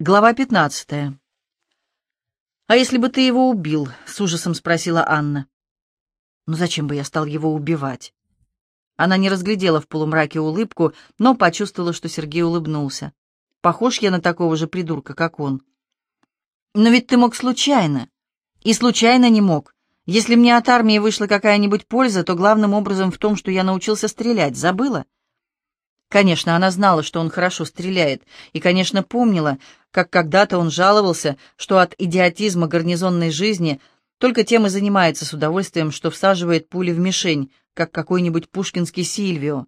Глава пятнадцатая. «А если бы ты его убил?» — с ужасом спросила Анна. «Ну зачем бы я стал его убивать?» Она не разглядела в полумраке улыбку, но почувствовала, что Сергей улыбнулся. «Похож я на такого же придурка, как он». «Но ведь ты мог случайно. И случайно не мог. Если мне от армии вышла какая-нибудь польза, то главным образом в том, что я научился стрелять. Забыла?» Конечно, она знала, что он хорошо стреляет, и, конечно, помнила, как когда-то он жаловался, что от идиотизма гарнизонной жизни только тем и занимается с удовольствием, что всаживает пули в мишень, как какой-нибудь пушкинский Сильвио.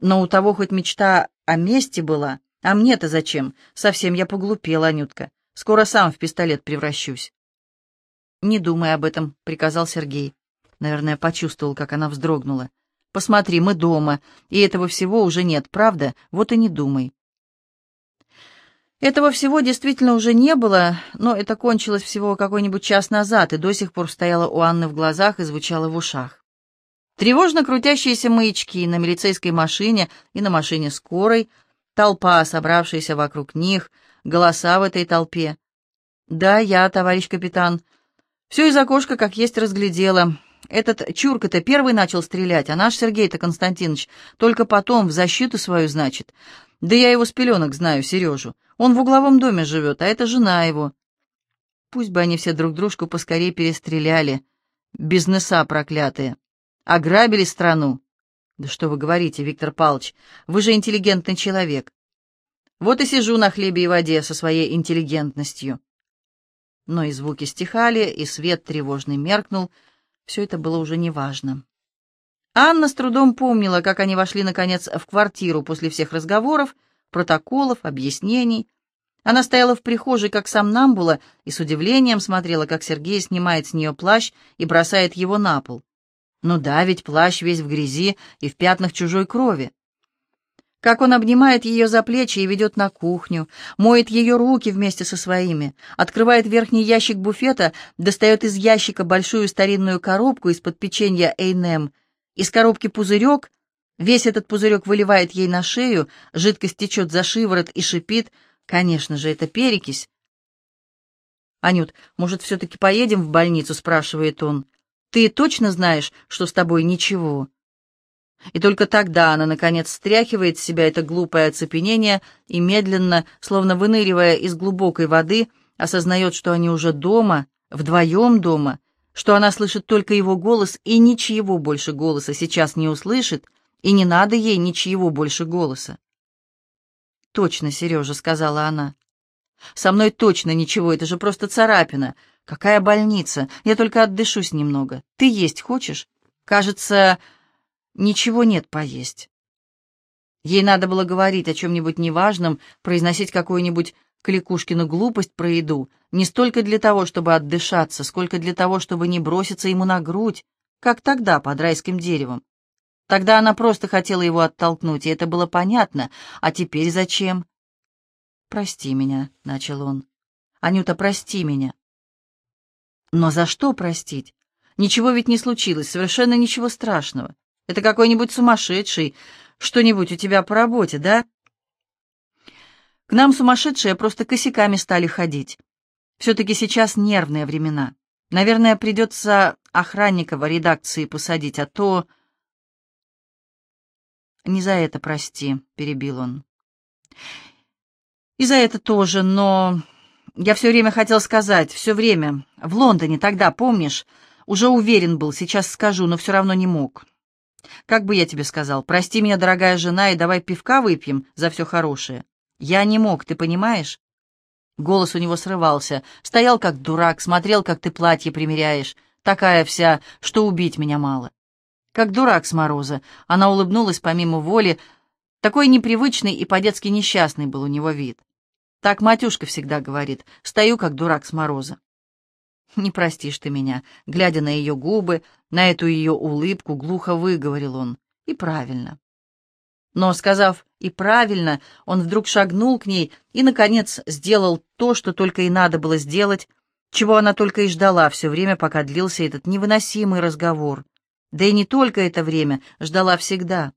Но у того хоть мечта о мести была, а мне-то зачем? Совсем я поглупела, Анютка. Скоро сам в пистолет превращусь. «Не думай об этом», — приказал Сергей. Наверное, почувствовал, как она вздрогнула. «Посмотри, мы дома, и этого всего уже нет, правда? Вот и не думай». Этого всего действительно уже не было, но это кончилось всего какой-нибудь час назад и до сих пор стояло у Анны в глазах и звучало в ушах. Тревожно крутящиеся маячки на милицейской машине и на машине скорой, толпа, собравшаяся вокруг них, голоса в этой толпе. «Да, я, товарищ капитан. Все из окошка, как есть, разглядела. Этот Чурка-то первый начал стрелять, а наш Сергей-то Константинович только потом в защиту свою, значит. Да я его с пеленок знаю, Сережу. Он в угловом доме живет, а это жена его. Пусть бы они все друг дружку поскорее перестреляли. Бизнеса проклятые. Ограбили страну. Да что вы говорите, Виктор Павлович, вы же интеллигентный человек. Вот и сижу на хлебе и воде со своей интеллигентностью. Но и звуки стихали, и свет тревожный меркнул. Все это было уже неважно. Анна с трудом помнила, как они вошли, наконец, в квартиру после всех разговоров, протоколов, объяснений. Она стояла в прихожей, как сам Намбула, и с удивлением смотрела, как Сергей снимает с нее плащ и бросает его на пол. Ну да, ведь плащ весь в грязи и в пятнах чужой крови. Как он обнимает ее за плечи и ведет на кухню, моет ее руки вместе со своими, открывает верхний ящик буфета, достает из ящика большую старинную коробку из-под печенья Эйнем, из коробки пузырек, Весь этот пузырек выливает ей на шею, жидкость течет за шиворот и шипит. Конечно же, это перекись. «Анют, может, все-таки поедем в больницу?» — спрашивает он. «Ты точно знаешь, что с тобой ничего?» И только тогда она, наконец, стряхивает с себя это глупое оцепенение и медленно, словно выныривая из глубокой воды, осознает, что они уже дома, вдвоем дома, что она слышит только его голос и ничего больше голоса сейчас не услышит — и не надо ей ничьего больше голоса. «Точно, Сережа», — сказала она. «Со мной точно ничего, это же просто царапина. Какая больница? Я только отдышусь немного. Ты есть хочешь? Кажется, ничего нет поесть». Ей надо было говорить о чем-нибудь неважном, произносить какую-нибудь Кликушкину глупость про еду, не столько для того, чтобы отдышаться, сколько для того, чтобы не броситься ему на грудь, как тогда под райским деревом. Тогда она просто хотела его оттолкнуть, и это было понятно. А теперь зачем? «Прости меня», — начал он. «Анюта, прости меня». «Но за что простить? Ничего ведь не случилось, совершенно ничего страшного. Это какой-нибудь сумасшедший, что-нибудь у тебя по работе, да?» К нам сумасшедшие просто косяками стали ходить. Все-таки сейчас нервные времена. Наверное, придется охранника в редакции посадить, а то... «Не за это, прости», — перебил он. «И за это тоже, но я все время хотел сказать, все время. В Лондоне тогда, помнишь? Уже уверен был, сейчас скажу, но все равно не мог. Как бы я тебе сказал, прости меня, дорогая жена, и давай пивка выпьем за все хорошее. Я не мог, ты понимаешь?» Голос у него срывался. Стоял как дурак, смотрел, как ты платье примеряешь. Такая вся, что убить меня мало. Как дурак с мороза. Она улыбнулась помимо воли. Такой непривычный и по-детски несчастный был у него вид. Так матюшка всегда говорит. Стою, как дурак с мороза. «Не простишь ты меня», — глядя на ее губы, на эту ее улыбку, глухо выговорил он. И правильно. Но, сказав «и правильно», он вдруг шагнул к ней и, наконец, сделал то, что только и надо было сделать, чего она только и ждала все время, пока длился этот невыносимый разговор. Да и не только это время, ждала всегда.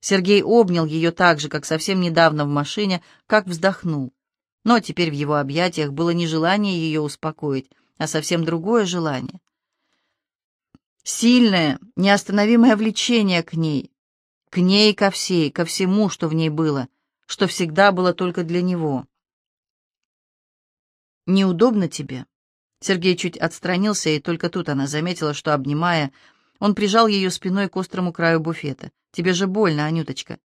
Сергей обнял ее так же, как совсем недавно в машине, как вздохнул. Но теперь в его объятиях было не желание ее успокоить, а совсем другое желание. Сильное, неостановимое влечение к ней, к ней ко всей, ко всему, что в ней было, что всегда было только для него. «Неудобно тебе?» Сергей чуть отстранился, и только тут она заметила, что, обнимая, он прижал ее спиной к острому краю буфета. «Тебе же больно, Анюточка».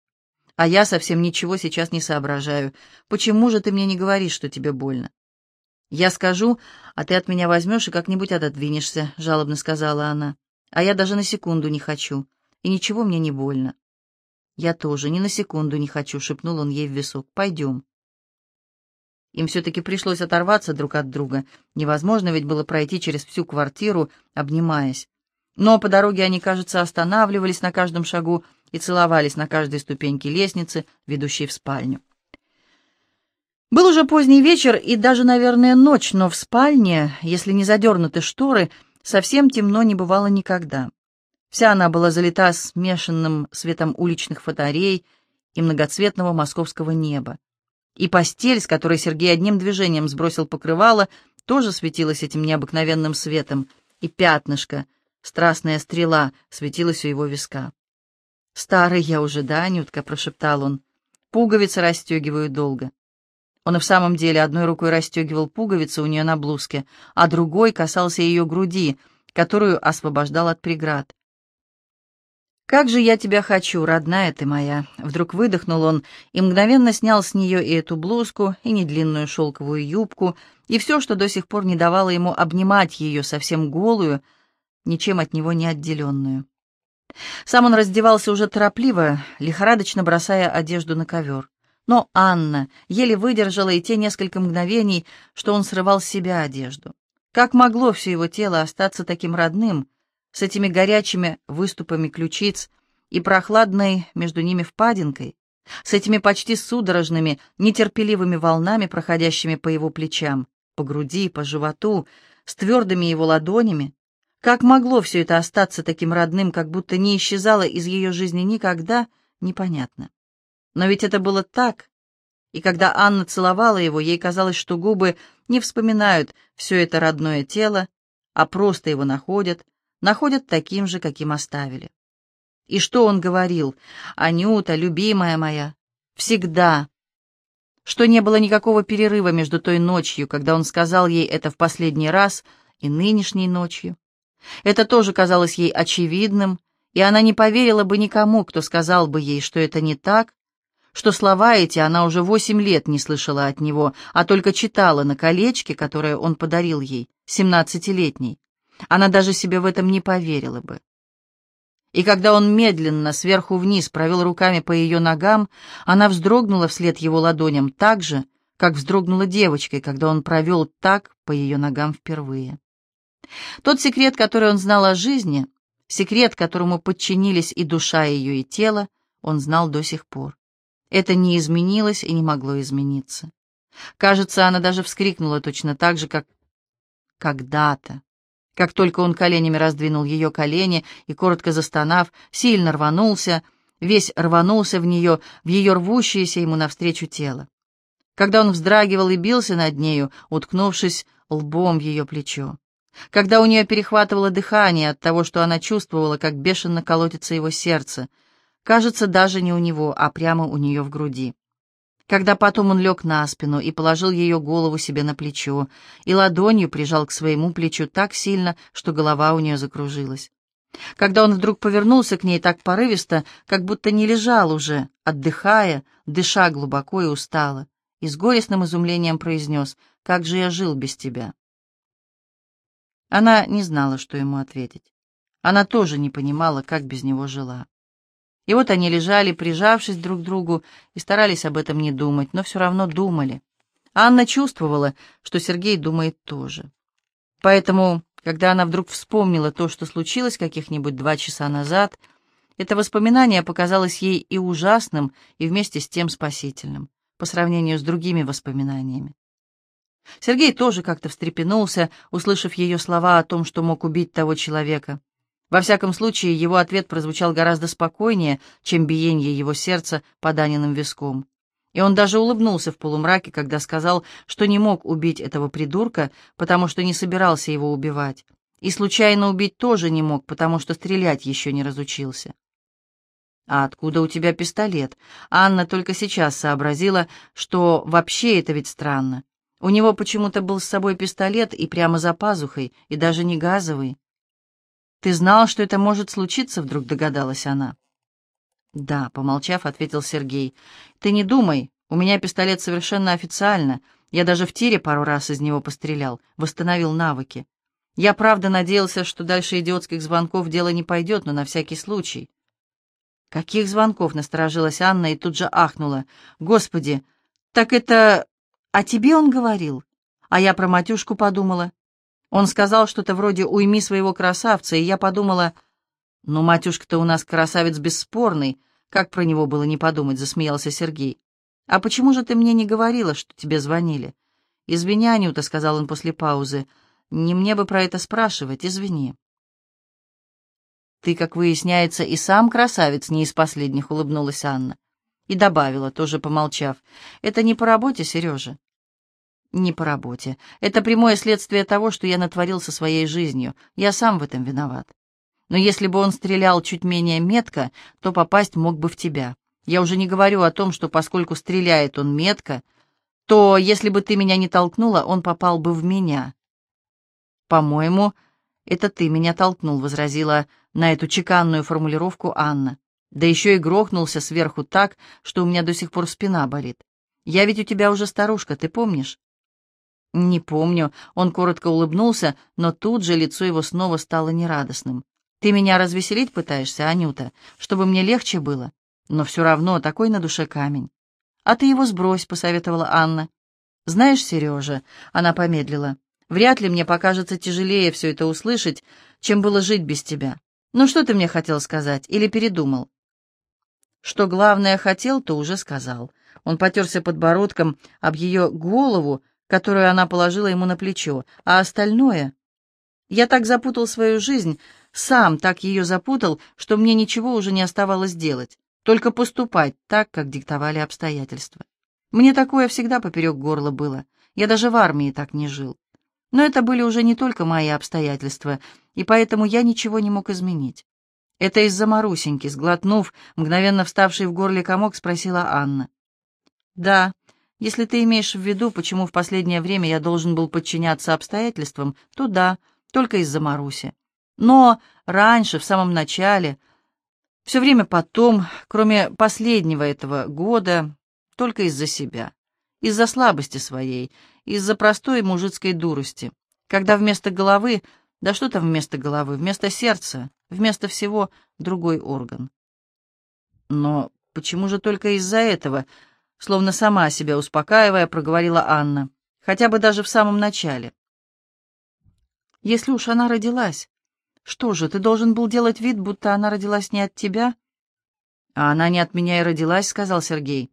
«А я совсем ничего сейчас не соображаю. Почему же ты мне не говоришь, что тебе больно?» «Я скажу, а ты от меня возьмешь и как-нибудь отодвинешься», — жалобно сказала она. «А я даже на секунду не хочу, и ничего мне не больно». «Я тоже ни на секунду не хочу», — шепнул он ей в висок. «Пойдем». Им все-таки пришлось оторваться друг от друга. Невозможно ведь было пройти через всю квартиру, обнимаясь. Но по дороге они, кажется, останавливались на каждом шагу и целовались на каждой ступеньке лестницы, ведущей в спальню. Был уже поздний вечер и даже, наверное, ночь, но в спальне, если не задернуты шторы, совсем темно не бывало никогда. Вся она была залита смешанным светом уличных фонарей и многоцветного московского неба. И постель, с которой Сергей одним движением сбросил покрывало, тоже светилась этим необыкновенным светом, и пятнышко, страстная стрела, светилась у его виска. «Старый я уже, да, Анютка?» — прошептал он. «Пуговицы расстегиваю долго». Он и в самом деле одной рукой расстегивал пуговицы у нее на блузке, а другой касался ее груди, которую освобождал от преград. «Как же я тебя хочу, родная ты моя!» Вдруг выдохнул он и мгновенно снял с нее и эту блузку, и недлинную шелковую юбку, и все, что до сих пор не давало ему обнимать ее совсем голую, ничем от него не отделенную. Сам он раздевался уже торопливо, лихорадочно бросая одежду на ковер. Но Анна еле выдержала и те несколько мгновений, что он срывал с себя одежду. Как могло все его тело остаться таким родным, с этими горячими выступами ключиц и прохладной между ними впадинкой, с этими почти судорожными, нетерпеливыми волнами, проходящими по его плечам, по груди, по животу, с твердыми его ладонями. Как могло все это остаться таким родным, как будто не исчезало из ее жизни никогда, непонятно. Но ведь это было так, и когда Анна целовала его, ей казалось, что губы не вспоминают все это родное тело, а просто его находят, находят таким же, каким оставили. И что он говорил? «Анюта, любимая моя, всегда». Что не было никакого перерыва между той ночью, когда он сказал ей это в последний раз, и нынешней ночью. Это тоже казалось ей очевидным, и она не поверила бы никому, кто сказал бы ей, что это не так, что слова эти она уже восемь лет не слышала от него, а только читала на колечке, которое он подарил ей, семнадцатилетней. Она даже себе в этом не поверила бы. И когда он медленно сверху вниз провел руками по ее ногам, она вздрогнула вслед его ладоням так же, как вздрогнула девочкой, когда он провел так по ее ногам впервые. Тот секрет, который он знал о жизни, секрет, которому подчинились и душа ее, и тело, он знал до сих пор. Это не изменилось и не могло измениться. Кажется, она даже вскрикнула точно так же, как когда-то. Как только он коленями раздвинул ее колени и, коротко застонав, сильно рванулся, весь рванулся в нее, в ее рвущееся ему навстречу тело. Когда он вздрагивал и бился над нею, уткнувшись лбом в ее плечо. Когда у нее перехватывало дыхание от того, что она чувствовала, как бешено колотится его сердце, кажется, даже не у него, а прямо у нее в груди когда потом он лег на спину и положил ее голову себе на плечо, и ладонью прижал к своему плечу так сильно, что голова у нее закружилась. Когда он вдруг повернулся к ней так порывисто, как будто не лежал уже, отдыхая, дыша глубоко и устало, и с горестным изумлением произнес «Как же я жил без тебя?» Она не знала, что ему ответить. Она тоже не понимала, как без него жила. И вот они лежали, прижавшись друг к другу, и старались об этом не думать, но все равно думали. Анна чувствовала, что Сергей думает тоже. Поэтому, когда она вдруг вспомнила то, что случилось каких-нибудь два часа назад, это воспоминание показалось ей и ужасным, и вместе с тем спасительным, по сравнению с другими воспоминаниями. Сергей тоже как-то встрепенулся, услышав ее слова о том, что мог убить того человека. Во всяком случае, его ответ прозвучал гораздо спокойнее, чем биение его сердца по Даниным виском. И он даже улыбнулся в полумраке, когда сказал, что не мог убить этого придурка, потому что не собирался его убивать. И случайно убить тоже не мог, потому что стрелять еще не разучился. «А откуда у тебя пистолет?» Анна только сейчас сообразила, что вообще это ведь странно. У него почему-то был с собой пистолет и прямо за пазухой, и даже не газовый. «Ты знал, что это может случиться?» — вдруг догадалась она. «Да», — помолчав, ответил Сергей. «Ты не думай, у меня пистолет совершенно официально. Я даже в тире пару раз из него пострелял, восстановил навыки. Я правда надеялся, что дальше идиотских звонков дело не пойдет, но на всякий случай». «Каких звонков?» — насторожилась Анна и тут же ахнула. «Господи, так это о тебе он говорил?» А я про Матюшку подумала. Он сказал что-то вроде «уйми своего красавца», и я подумала... «Ну, Матюшка-то у нас красавец бесспорный. Как про него было не подумать?» — засмеялся Сергей. «А почему же ты мне не говорила, что тебе звонили?» «Извини, Анюта», — сказал он после паузы. «Не мне бы про это спрашивать, извини». «Ты, как выясняется, и сам красавец, не из последних», — улыбнулась Анна. И добавила, тоже помолчав, «Это не по работе, Сережа?» «Не по работе. Это прямое следствие того, что я натворил со своей жизнью. Я сам в этом виноват. Но если бы он стрелял чуть менее метко, то попасть мог бы в тебя. Я уже не говорю о том, что поскольку стреляет он метко, то если бы ты меня не толкнула, он попал бы в меня». «По-моему, это ты меня толкнул», — возразила на эту чеканную формулировку Анна. Да еще и грохнулся сверху так, что у меня до сих пор спина болит. Я ведь у тебя уже старушка, ты помнишь? Не помню. Он коротко улыбнулся, но тут же лицо его снова стало нерадостным. Ты меня развеселить пытаешься, Анюта, чтобы мне легче было? Но все равно такой на душе камень. А ты его сбрось, посоветовала Анна. Знаешь, Сережа, она помедлила, вряд ли мне покажется тяжелее все это услышать, чем было жить без тебя. Ну что ты мне хотел сказать или передумал? Что главное хотел, то уже сказал. Он потерся подбородком об ее голову, которую она положила ему на плечо, а остальное... Я так запутал свою жизнь, сам так ее запутал, что мне ничего уже не оставалось делать, только поступать так, как диктовали обстоятельства. Мне такое всегда поперек горла было, я даже в армии так не жил. Но это были уже не только мои обстоятельства, и поэтому я ничего не мог изменить. Это из-за Марусеньки, сглотнув, мгновенно вставший в горле комок, спросила Анна. «Да, если ты имеешь в виду, почему в последнее время я должен был подчиняться обстоятельствам, то да, только из-за Маруси. Но раньше, в самом начале, все время потом, кроме последнего этого года, только из-за себя, из-за слабости своей, из-за простой мужицкой дурости, когда вместо головы, да что там вместо головы, вместо сердца, вместо всего другой орган. Но почему же только из-за этого, словно сама себя успокаивая, проговорила Анна, хотя бы даже в самом начале? Если уж она родилась, что же, ты должен был делать вид, будто она родилась не от тебя? А она не от меня и родилась, сказал Сергей.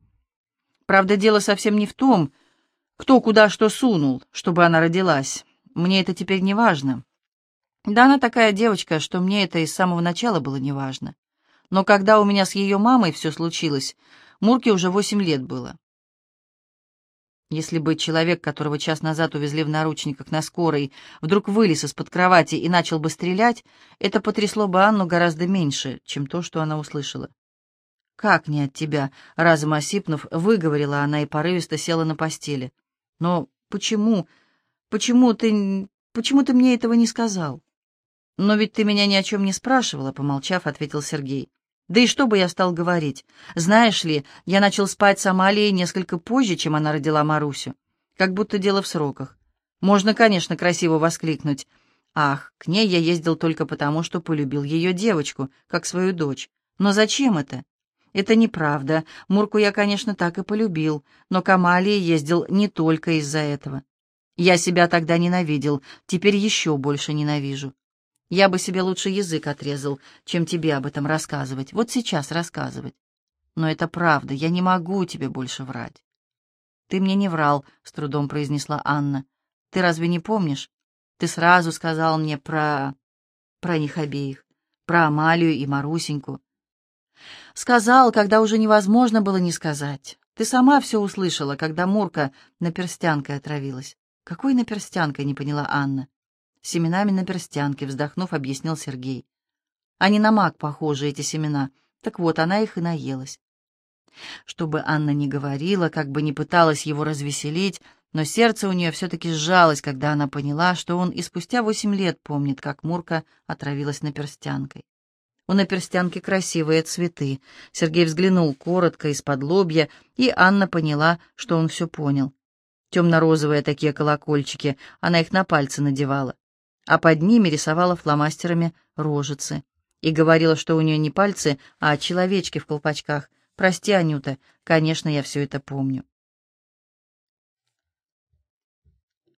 Правда, дело совсем не в том, кто куда что сунул, чтобы она родилась. Мне это теперь не важно. Да она такая девочка, что мне это и с самого начала было не важно. Но когда у меня с ее мамой все случилось, Мурке уже восемь лет было. Если бы человек, которого час назад увезли в наручниках на скорой, вдруг вылез из-под кровати и начал бы стрелять, это потрясло бы Анну гораздо меньше, чем то, что она услышала. «Как не от тебя?» — разом осипнув, выговорила она и порывисто села на постели. Но почему, почему ты, почему ты мне этого не сказал? Но ведь ты меня ни о чем не спрашивала, помолчав, ответил Сергей. Да и что бы я стал говорить? Знаешь ли, я начал спать с Амалией несколько позже, чем она родила Марусю. Как будто дело в сроках. Можно, конечно, красиво воскликнуть. Ах, к ней я ездил только потому, что полюбил ее девочку, как свою дочь. Но зачем это? Это неправда. Мурку я, конечно, так и полюбил, но к Амалии ездил не только из-за этого. Я себя тогда ненавидел, теперь еще больше ненавижу. Я бы себе лучше язык отрезал, чем тебе об этом рассказывать. Вот сейчас рассказывать. Но это правда, я не могу тебе больше врать. Ты мне не врал, — с трудом произнесла Анна. Ты разве не помнишь? Ты сразу сказал мне про... про них обеих, про Амалию и Марусеньку. Сказал, когда уже невозможно было не сказать. Ты сама все услышала, когда Мурка наперстянкой отравилась. Какой наперстянкой, не поняла Анна. Семенами наперстянки, вздохнув, объяснил Сергей. Они на мак похожи, эти семена. Так вот, она их и наелась. Чтобы Анна не говорила, как бы не пыталась его развеселить, но сердце у нее все-таки сжалось, когда она поняла, что он и спустя восемь лет помнит, как Мурка отравилась наперстянкой. У наперстянки красивые цветы. Сергей взглянул коротко из-под лобья, и Анна поняла, что он все понял. Темно-розовые такие колокольчики, она их на пальцы надевала, а под ними рисовала фломастерами рожицы. И говорила, что у нее не пальцы, а человечки в колпачках. «Прости, Анюта, конечно, я все это помню».